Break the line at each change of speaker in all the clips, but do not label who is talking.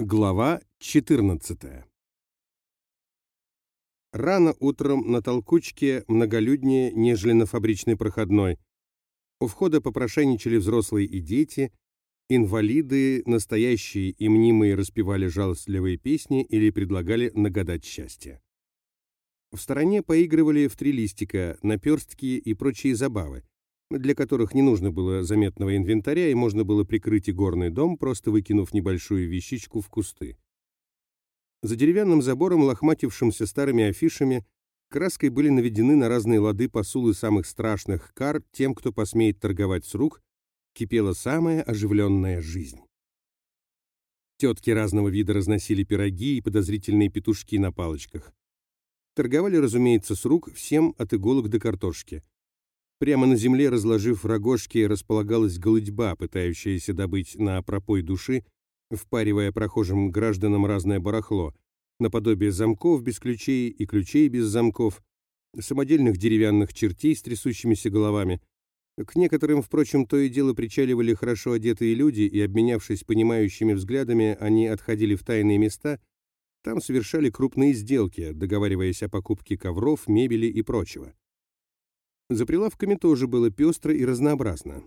Глава 14 Рано утром на толкучке многолюднее, нежели на фабричной проходной. У входа попрошайничали взрослые и дети, инвалиды, настоящие и мнимые распевали жалостливые песни или предлагали нагадать счастье. В стороне поигрывали в три листика, наперстки и прочие забавы, для которых не нужно было заметного инвентаря и можно было прикрыть игорный дом, просто выкинув небольшую вещичку в кусты. За деревянным забором, лохматившимся старыми афишами, краской были наведены на разные лады посулы самых страшных кар тем, кто посмеет торговать с рук, кипела самая оживленная жизнь. Тетки разного вида разносили пироги и подозрительные петушки на палочках. Торговали, разумеется, с рук всем от иголок до картошки — Прямо на земле, разложив рогожки, располагалась голыдьба, пытающаяся добыть на пропой души, впаривая прохожим гражданам разное барахло, наподобие замков без ключей и ключей без замков, самодельных деревянных чертей с трясущимися головами. К некоторым, впрочем, то и дело причаливали хорошо одетые люди, и, обменявшись понимающими взглядами, они отходили в тайные места, там совершали крупные сделки, договариваясь о покупке ковров, мебели и прочего. За прилавками тоже было пестро и разнообразно.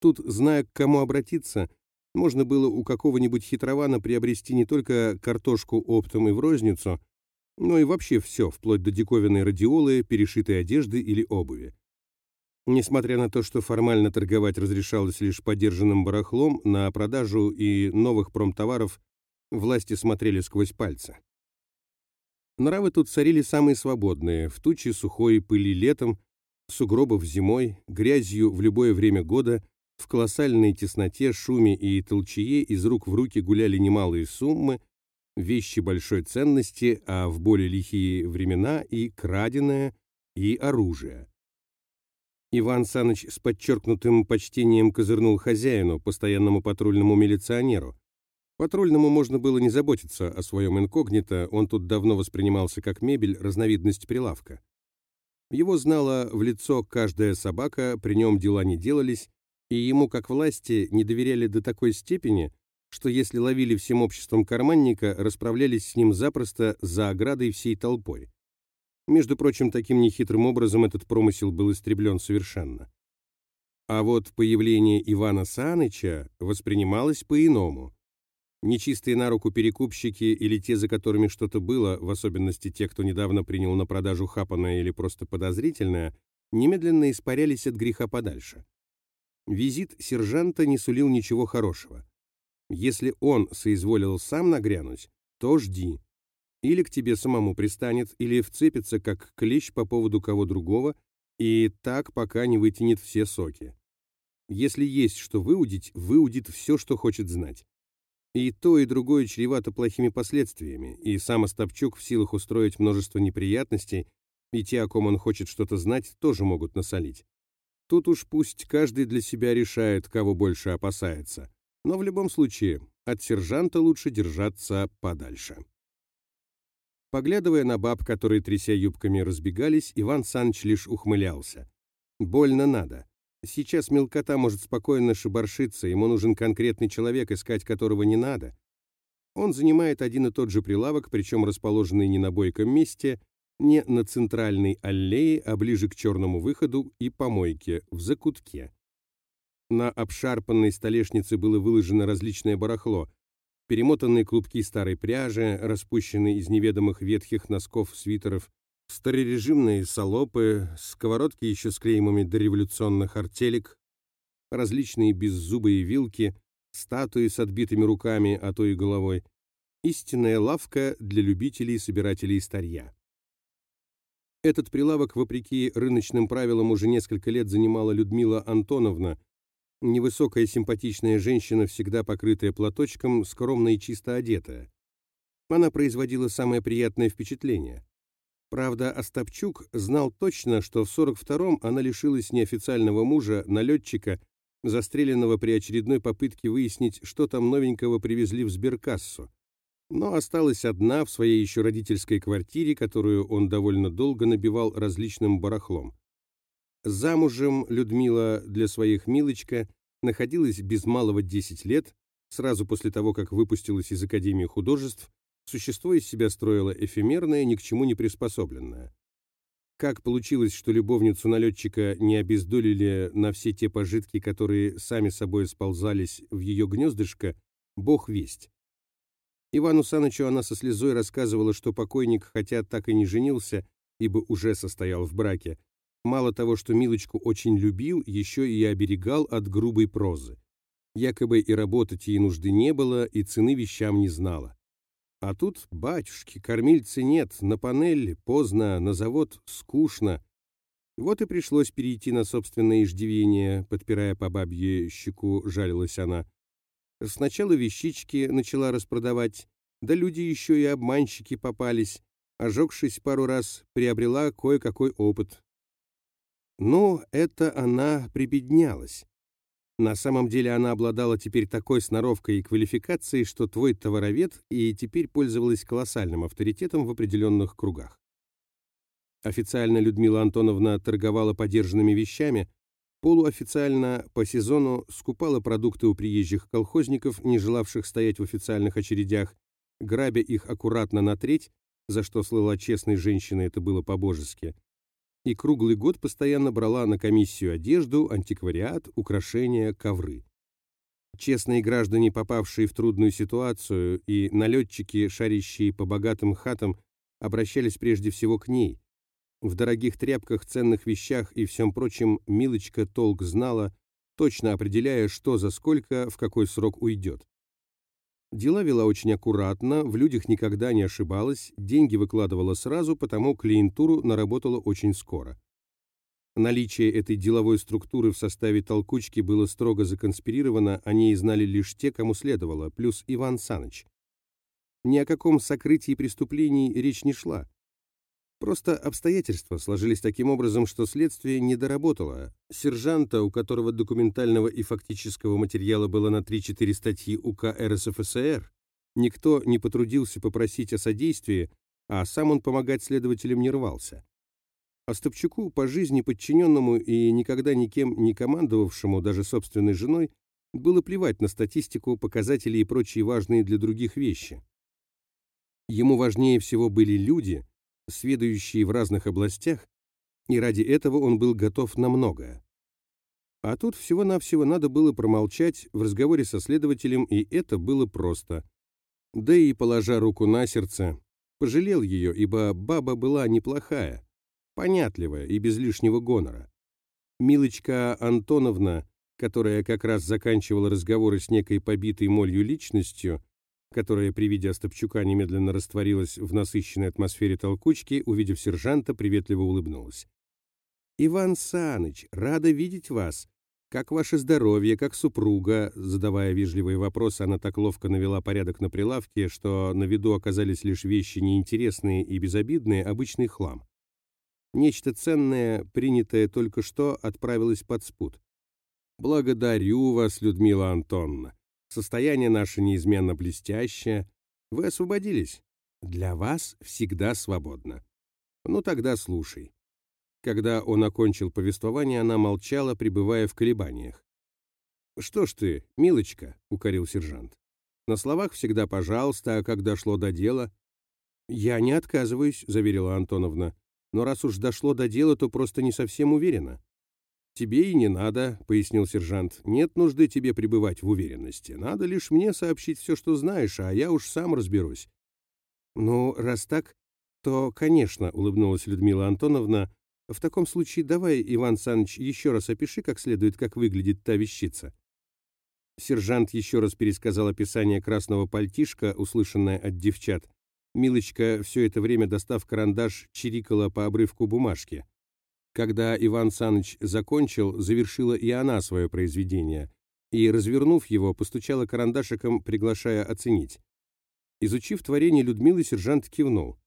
Тут, зная, к кому обратиться, можно было у какого-нибудь хитрована приобрести не только картошку оптом и в розницу, но и вообще все, вплоть до диковинной радиолы, перешитой одежды или обуви. Несмотря на то, что формально торговать разрешалось лишь подержанным барахлом, на продажу и новых промтоваров власти смотрели сквозь пальцы. Нравы тут царили самые свободные, в тучи сухой пыли летом, сугробов зимой, грязью в любое время года, в колоссальной тесноте, шуме и толчее из рук в руки гуляли немалые суммы, вещи большой ценности, а в более лихие времена и краденое, и оружие. Иван Саныч с подчеркнутым почтением козырнул хозяину, постоянному патрульному милиционеру. Патрульному можно было не заботиться о своем инкогнито, он тут давно воспринимался как мебель, разновидность прилавка. Его знала в лицо каждая собака, при нем дела не делались, и ему, как власти, не доверяли до такой степени, что если ловили всем обществом карманника, расправлялись с ним запросто за оградой всей толпой. Между прочим, таким нехитрым образом этот промысел был истреблен совершенно. А вот появление Ивана Саныча воспринималось по-иному. Нечистые на руку перекупщики или те, за которыми что-то было, в особенности те, кто недавно принял на продажу хапанное или просто подозрительное, немедленно испарялись от греха подальше. Визит сержанта не сулил ничего хорошего. Если он соизволил сам нагрянуть, то жди. Или к тебе самому пристанет, или вцепится, как клещ по поводу кого другого, и так, пока не вытянет все соки. Если есть что выудить, выудит все, что хочет знать. И то, и другое чревато плохими последствиями, и сам Остапчук в силах устроить множество неприятностей, и те, о ком он хочет что-то знать, тоже могут насолить. Тут уж пусть каждый для себя решает, кого больше опасается. Но в любом случае, от сержанта лучше держаться подальше. Поглядывая на баб, которые, тряся юбками, разбегались, Иван Саныч лишь ухмылялся. «Больно надо. Сейчас мелкота может спокойно шибаршиться, ему нужен конкретный человек, искать которого не надо. Он занимает один и тот же прилавок, причем расположенный не на бойком месте, не на центральной аллее, а ближе к черному выходу и помойке, в закутке. На обшарпанной столешнице было выложено различное барахло, перемотанные клубки старой пряжи, распущенные из неведомых ветхих носков свитеров, старорежимные салопы, сковородки еще с клеймами дореволюционных артелек, различные беззубые вилки, статуи с отбитыми руками, а то и головой. Истинная лавка для любителей и собирателей старья. Этот прилавок, вопреки рыночным правилам, уже несколько лет занимала Людмила Антоновна, невысокая симпатичная женщина, всегда покрытая платочком, скромно и чисто одетая. Она производила самое приятное впечатление. Правда, Остапчук знал точно, что в 42-м она лишилась неофициального мужа, налетчика, застреленного при очередной попытке выяснить, что там новенького привезли в сберкассу. Но осталась одна в своей еще родительской квартире, которую он довольно долго набивал различным барахлом. Замужем Людмила для своих милочка находилась без малого 10 лет, Сразу после того, как выпустилась из Академии художеств, существо из себя строило эфемерное, ни к чему не приспособленное. Как получилось, что любовницу налетчика не обездолили на все те пожитки, которые сами собой сползались в ее гнездышко, бог весть. Ивану Санычу она со слезой рассказывала, что покойник, хотя так и не женился, ибо уже состоял в браке, мало того, что Милочку очень любил, еще и оберегал от грубой прозы. Якобы и работать ей нужды не было, и цены вещам не знала. А тут, батюшки, кормильцы нет, на панель поздно, на завод скучно. Вот и пришлось перейти на собственное иждивение, подпирая по бабье щеку, жалилась она. Сначала вещички начала распродавать, да люди еще и обманщики попались. Ожегшись пару раз, приобрела кое-какой опыт. Но это она прибеднялась. На самом деле она обладала теперь такой сноровкой и квалификацией, что твой товаровед и теперь пользовалась колоссальным авторитетом в определенных кругах. Официально Людмила Антоновна торговала подержанными вещами, полуофициально по сезону скупала продукты у приезжих колхозников, не желавших стоять в официальных очередях, грабя их аккуратно на треть, за что слыла честной женщиной, это было по-божески, и круглый год постоянно брала на комиссию одежду, антиквариат, украшения, ковры. Честные граждане, попавшие в трудную ситуацию, и налетчики, шарящие по богатым хатам, обращались прежде всего к ней. В дорогих тряпках, ценных вещах и всем прочем Милочка толк знала, точно определяя, что за сколько, в какой срок уйдет. Дела вела очень аккуратно, в людях никогда не ошибалась, деньги выкладывала сразу, потому клиентуру наработала очень скоро. Наличие этой деловой структуры в составе толкучки было строго законспирировано, о ней знали лишь те, кому следовало, плюс Иван Саныч. Ни о каком сокрытии преступлений речь не шла. Просто обстоятельства сложились таким образом, что следствие не доработало. Сержанта, у которого документального и фактического материала было на 3-4 статьи УК РСФСР, никто не потрудился попросить о содействии, а сам он помогать следователям не рвался. Остапчуку, по жизни подчиненному и никогда никем не командовавшему, даже собственной женой, было плевать на статистику, показатели и прочие важные для других вещи. Ему важнее всего были люди – сведущие в разных областях, и ради этого он был готов на многое. А тут всего-навсего надо было промолчать в разговоре со следователем, и это было просто. Да и, положа руку на сердце, пожалел ее, ибо баба была неплохая, понятливая и без лишнего гонора. Милочка Антоновна, которая как раз заканчивала разговоры с некой побитой молью личностью, которая при виде Остапчука немедленно растворилась в насыщенной атмосфере толкучки, увидев сержанта, приветливо улыбнулась. «Иван Саныч, рада видеть вас. Как ваше здоровье, как супруга?» Задавая вежливые вопросы, она так ловко навела порядок на прилавке, что на виду оказались лишь вещи неинтересные и безобидные, обычный хлам. Нечто ценное, принятое только что, отправилось под спут. «Благодарю вас, Людмила Антоновна. Состояние наше неизменно блестящее. Вы освободились. Для вас всегда свободно. Ну тогда слушай. Когда он окончил повествование, она молчала, пребывая в колебаниях. «Что ж ты, милочка», — укорил сержант. «На словах всегда пожалуйста, а когда дошло до дела...» «Я не отказываюсь», — заверила Антоновна. «Но раз уж дошло до дела, то просто не совсем уверена. «Тебе и не надо», — пояснил сержант. «Нет нужды тебе пребывать в уверенности. Надо лишь мне сообщить все, что знаешь, а я уж сам разберусь». «Ну, раз так, то, конечно», — улыбнулась Людмила Антоновна. «В таком случае давай, Иван Саныч, еще раз опиши как следует, как выглядит та вещица». Сержант еще раз пересказал описание красного пальтишка, услышанное от девчат. Милочка, все это время достав карандаш, чирикала по обрывку бумажки. Когда Иван Саныч закончил, завершила и она свое произведение, и, развернув его, постучала карандашиком, приглашая оценить. Изучив творение Людмилы, сержант кивнул.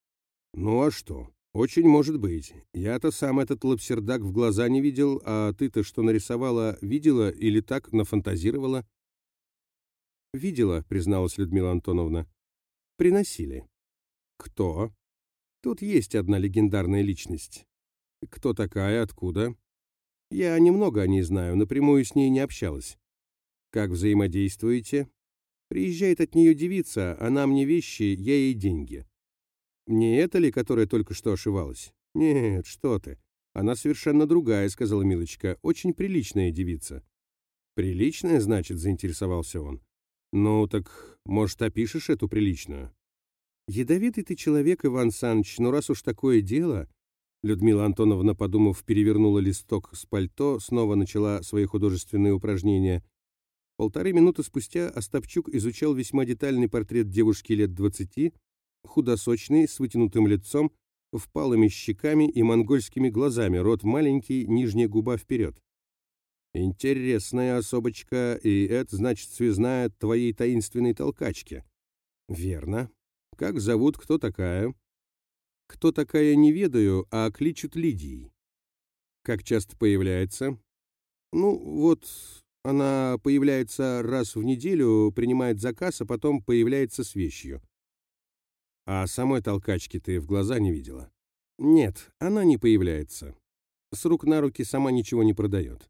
«Ну а что? Очень может быть. Я-то сам этот лапсердак в глаза не видел, а ты-то что нарисовала, видела или так нафантазировала?» «Видела», — призналась Людмила Антоновна. «Приносили». «Кто?» «Тут есть одна легендарная личность. Кто такая, откуда? Я немного о ней знаю, напрямую с ней не общалась. Как взаимодействуете? Приезжает от нее девица, она мне вещи, я ей деньги. Не это ли, которая только что ошивалась? Нет, что ты. Она совершенно другая, сказала Милочка, очень приличная девица. Приличная, значит, заинтересовался он. Ну, так, может, опишешь эту приличную? Ядовитый ты человек, Иван Саныч, но раз уж такое дело... Людмила Антоновна, подумав, перевернула листок с пальто, снова начала свои художественные упражнения. Полторы минуты спустя Остапчук изучал весьма детальный портрет девушки лет двадцати, худосочный, с вытянутым лицом, впалыми щеками и монгольскими глазами, рот маленький, нижняя губа вперед. «Интересная особочка, и это, значит, связная твоей таинственной толкачки». «Верно. Как зовут, кто такая?» «Кто такая, не ведаю, а кличут Лидией». «Как часто появляется?» «Ну, вот, она появляется раз в неделю, принимает заказ, а потом появляется с вещью». «А самой толкачки ты в глаза не видела?» «Нет, она не появляется. С рук на руки сама ничего не продает».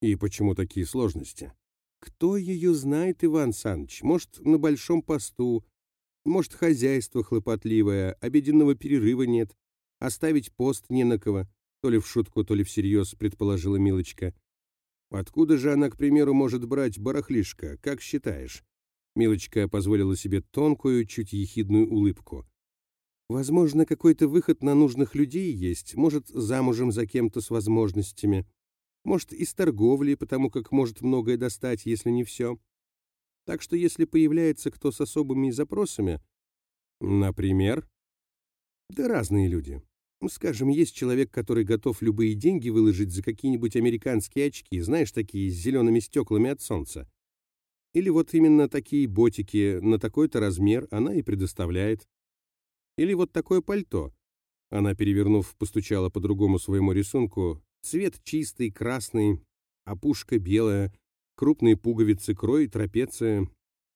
И почему такие сложности? Кто ее знает, Иван Саныч? Может, на большом посту, может, хозяйство хлопотливое, обеденного перерыва нет, оставить пост не на кого, то ли в шутку, то ли всерьез, предположила Милочка. Откуда же она, к примеру, может брать барахлишко, как считаешь? Милочка позволила себе тонкую, чуть ехидную улыбку. Возможно, какой-то выход на нужных людей есть, может, замужем за кем-то с возможностями. Может, из торговли, потому как может многое достать, если не все. Так что если появляется кто с особыми запросами, например, да разные люди. Скажем, есть человек, который готов любые деньги выложить за какие-нибудь американские очки, знаешь, такие с зелеными стеклами от солнца. Или вот именно такие ботики на такой-то размер она и предоставляет. Или вот такое пальто. Она, перевернув, постучала по другому своему рисунку, Цвет чистый, красный, опушка белая, крупные пуговицы, крой, трапеция,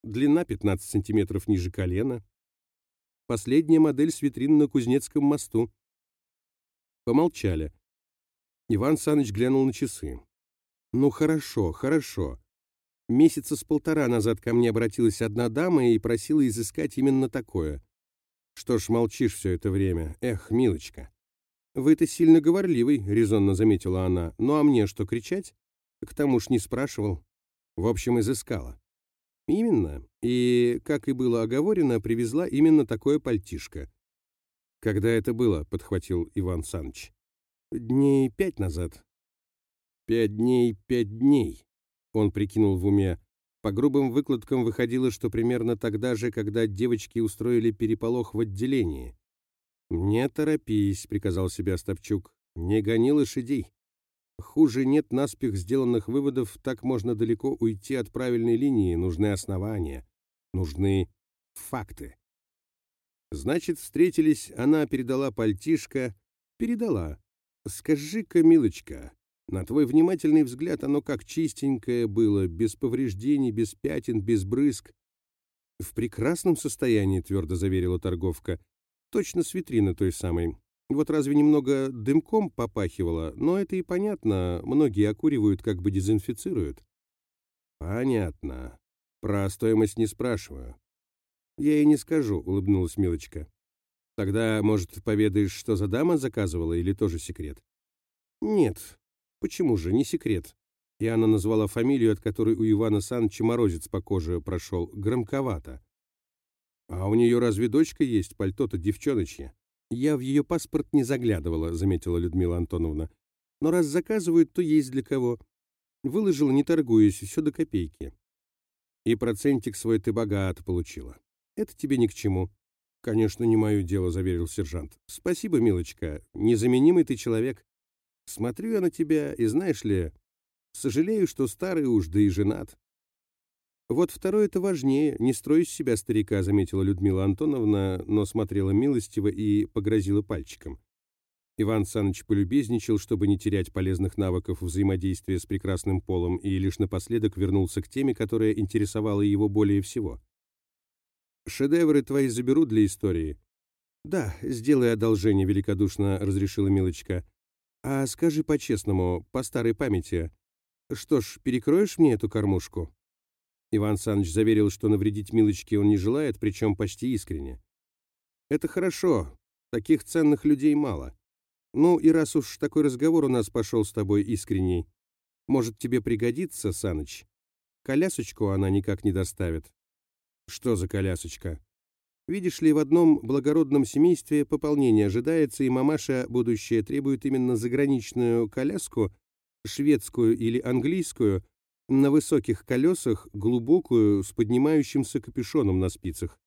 длина 15 сантиметров ниже колена. Последняя модель с витрины на Кузнецком мосту. Помолчали. Иван Саныч глянул на часы. «Ну хорошо, хорошо. Месяца с полтора назад ко мне обратилась одна дама и просила изыскать именно такое. Что ж молчишь все это время? Эх, милочка!» «Вы-то сильно говорливый», — резонно заметила она. «Ну а мне что, кричать?» «К тому ж не спрашивал». В общем, изыскала. «Именно. И, как и было оговорено, привезла именно такое пальтишко». «Когда это было?» — подхватил Иван Саныч. «Дней пять назад». «Пять дней, пять дней», — он прикинул в уме. По грубым выкладкам выходило, что примерно тогда же, когда девочки устроили переполох в отделении. «Не торопись», — приказал себе Остапчук. «Не гони лошадей. Хуже нет наспех сделанных выводов, так можно далеко уйти от правильной линии. Нужны основания, нужны факты». Значит, встретились, она передала пальтишко. Передала. «Скажи-ка, милочка, на твой внимательный взгляд оно как чистенькое было, без повреждений, без пятен, без брызг». «В прекрасном состоянии», — твердо заверила торговка. Точно с витрины той самой. Вот разве немного дымком попахивало, но это и понятно, многие окуривают, как бы дезинфицируют. Понятно. Про стоимость не спрашиваю. Я и не скажу, улыбнулась Милочка. Тогда, может, поведаешь, что за дама заказывала, или тоже секрет? Нет. Почему же, не секрет. И она назвала фамилию, от которой у Ивана Саныча морозец по коже прошел, громковато. «А у нее разве дочка есть, пальто-то девчоночье?» «Я в ее паспорт не заглядывала», — заметила Людмила Антоновна. «Но раз заказывают, то есть для кого. Выложила, не торгуясь, все до копейки. И процентик свой ты богато получила. Это тебе ни к чему». «Конечно, не мое дело», — заверил сержант. «Спасибо, милочка. Незаменимый ты человек. Смотрю я на тебя, и знаешь ли, сожалею, что старый уж, да и женат. «Вот второе это важнее, не строй из себя старика», — заметила Людмила Антоновна, но смотрела милостиво и погрозила пальчиком. Иван Саныч полюбезничал, чтобы не терять полезных навыков взаимодействия с прекрасным полом, и лишь напоследок вернулся к теме, которая интересовала его более всего. «Шедевры твои заберу для истории». «Да, сделай одолжение», — великодушно разрешила Милочка. «А скажи по-честному, по старой памяти, что ж, перекроешь мне эту кормушку?» Иван Саныч заверил, что навредить Милочке он не желает, причем почти искренне. «Это хорошо. Таких ценных людей мало. Ну и раз уж такой разговор у нас пошел с тобой искренний, может, тебе пригодится, Саныч? Колясочку она никак не доставит». «Что за колясочка?» «Видишь ли, в одном благородном семействе пополнение ожидается, и мамаша будущее требует именно заграничную коляску, шведскую или английскую, на высоких колесах, глубокую, с поднимающимся капюшоном на спицах.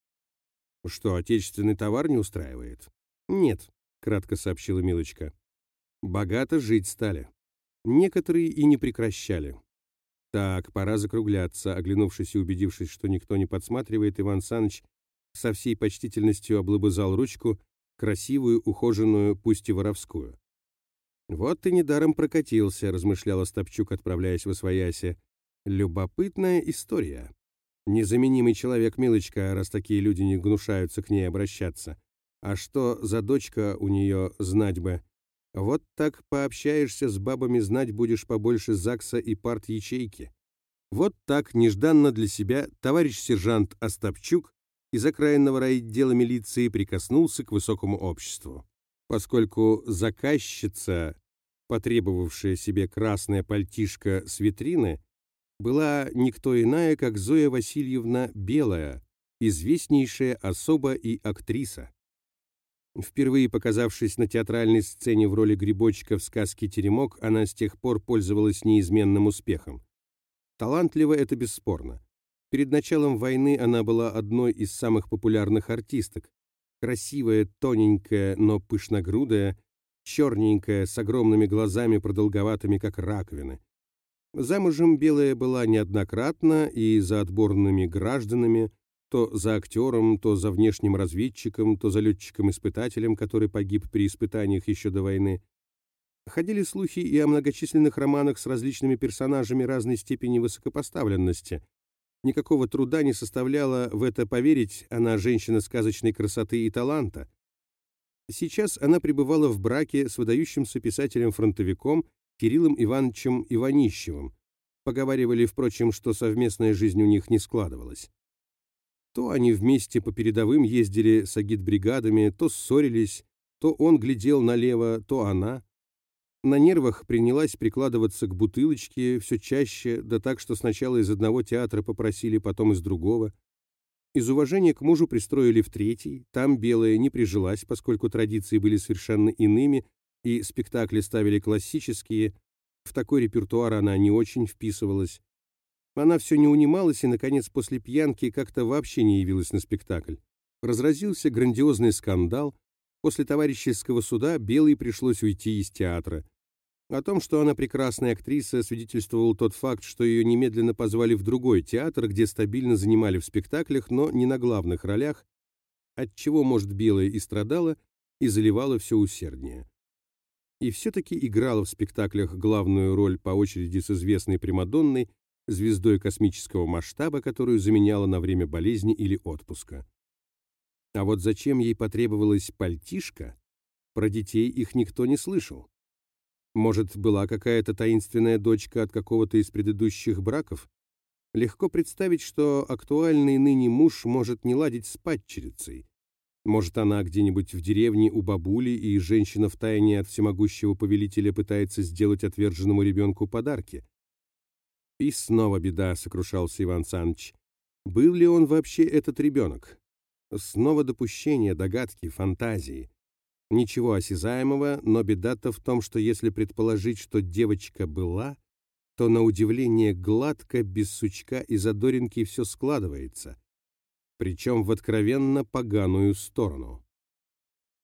Что, отечественный товар не устраивает? Нет, кратко сообщила Милочка. Богато жить стали. Некоторые и не прекращали. Так, пора закругляться. Оглянувшись и убедившись, что никто не подсматривает, Иван Саныч со всей почтительностью облобызал ручку, красивую, ухоженную, пусть и воровскую. «Вот ты недаром прокатился», — размышлял Остапчук, отправляясь в Освояси. Любопытная история. Незаменимый человек, милочка, раз такие люди не гнушаются к ней обращаться. А что за дочка у нее знать бы? Вот так пообщаешься с бабами, знать будешь побольше ЗАГСа и парт-ячейки. Вот так, нежданно для себя, товарищ сержант Остапчук из окраинного райотдела милиции прикоснулся к высокому обществу. Поскольку заказчица, потребовавшая себе красное пальтишко с витрины, была никто иная, как Зоя Васильевна Белая, известнейшая особа и актриса. Впервые показавшись на театральной сцене в роли грибочка в сказке «Теремок», она с тех пор пользовалась неизменным успехом. Талантлива это бесспорно. Перед началом войны она была одной из самых популярных артисток. Красивая, тоненькая, но пышногрудая, черненькая, с огромными глазами, продолговатыми, как раковины. Замужем Белая была неоднократно и за отборными гражданами, то за актером, то за внешним разведчиком, то за летчиком-испытателем, который погиб при испытаниях еще до войны. Ходили слухи и о многочисленных романах с различными персонажами разной степени высокопоставленности. Никакого труда не составляло в это поверить, она женщина сказочной красоты и таланта. Сейчас она пребывала в браке с выдающимся писателем-фронтовиком Кириллом Ивановичем Иванищевым. Поговаривали, впрочем, что совместная жизнь у них не складывалась. То они вместе по передовым ездили с агитбригадами, то ссорились, то он глядел налево, то она. На нервах принялась прикладываться к бутылочке все чаще, да так, что сначала из одного театра попросили, потом из другого. Из уважения к мужу пристроили в третий, там белая не прижилась, поскольку традиции были совершенно иными, и спектакли ставили классические, в такой репертуар она не очень вписывалась. Она все не унималась и, наконец, после пьянки как-то вообще не явилась на спектакль. Разразился грандиозный скандал. После товарищеского суда Белой пришлось уйти из театра. О том, что она прекрасная актриса, свидетельствовал тот факт, что ее немедленно позвали в другой театр, где стабильно занимали в спектаклях, но не на главных ролях, отчего, может, Белая и страдала, и заливала все усерднее и все-таки играла в спектаклях главную роль по очереди с известной Примадонной, звездой космического масштаба, которую заменяла на время болезни или отпуска. А вот зачем ей потребовалась пальтишка, про детей их никто не слышал. Может, была какая-то таинственная дочка от какого-то из предыдущих браков? Легко представить, что актуальный ныне муж может не ладить с падчерицей, может, она где-нибудь в деревне у бабули, и женщина втайне от всемогущего повелителя пытается сделать отверженному ребенку подарки. И снова беда, сокрушался Иван Саныч. Был ли он вообще этот ребенок? Снова допущения, догадки, фантазии. Ничего осязаемого, но беда-то в том, что если предположить, что девочка была, то на удивление гладко, без сучка и задоринки все складывается причем в откровенно поганую сторону.